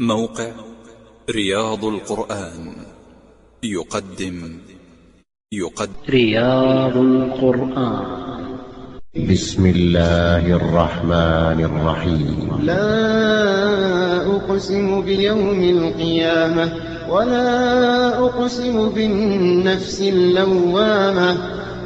موقع رياض القرآن. يقدم. يقدم. رياض القرآن. بسم الله الرحمن الرحيم. لا أقسم بيوم القيامة ولا أقسم بالنفس اللوامة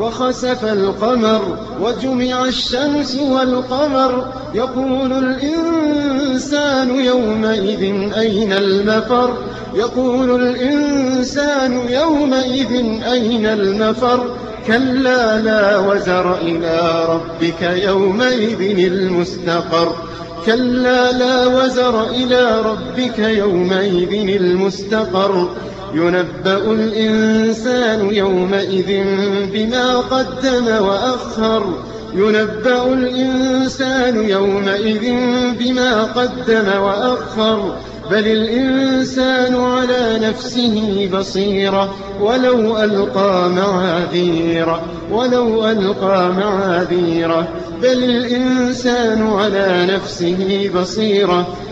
وخسف القمر وجمع الشمس والقمر. يقول الإنسان يومئذ أين المفر؟ يقول الإنسان يومئذ أين المفر؟ كلا لا وزر إلى ربك يومئذ المستقر. كلا لا وزر إلى ربك يومئذ المستقر. ينبأ الإنسان يومئذ بما قدم وأخر. ينبأ الإنسان يومئذ بما قدم وأخر. بل الإنسان على نفسه بصيرة. ولو ألقى معاذيره ولو ألقى معاذيره بل الإنسان على نفسه بصيرة.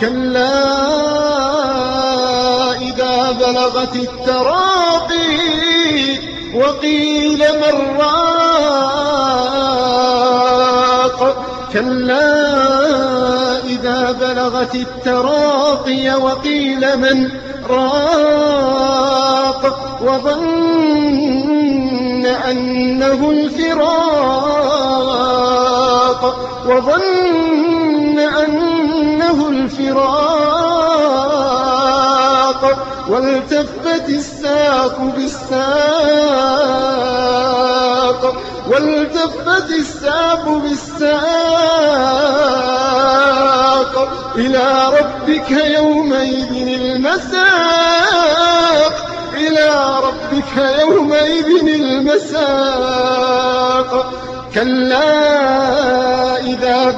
كلا إذا بلغت التراقي وقيل من راق. كلا إذا بلغت التراقي وقيل من راق. وظن أنه الفراق. وظن أنه الفراق والتفت الساق بالساق والتفت الساق بالساق إلى ربك يومئذ المساق إلى ربك يومئذ المساق كلا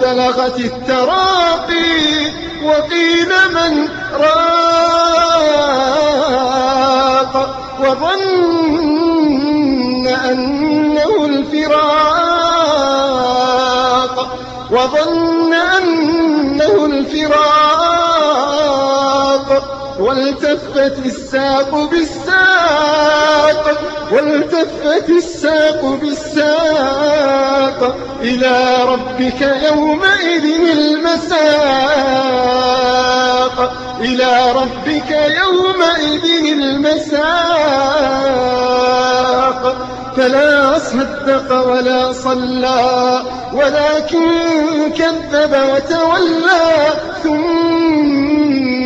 بلغت التراقي وقيل من راق وظن أنه الفراق وظن أنه الفراق والتفت الساق بالساق والتفت الساق بالساق. إلى ربك يومئذ المساق. إلى ربك يومئذ المساق. فلا صدق ولا صلى ولكن كذب وتولى ثم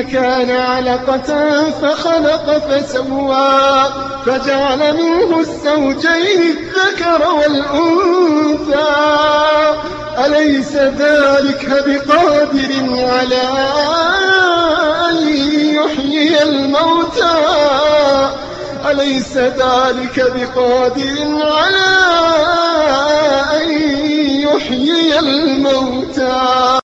كان علقة فخلق فسوى فجعل منه الزوجين الذكر والأنثى. أليس ذلك بقادر على أن يحيي الموتى؟ أليس ذلك بقادر على أن يحيي الموتى؟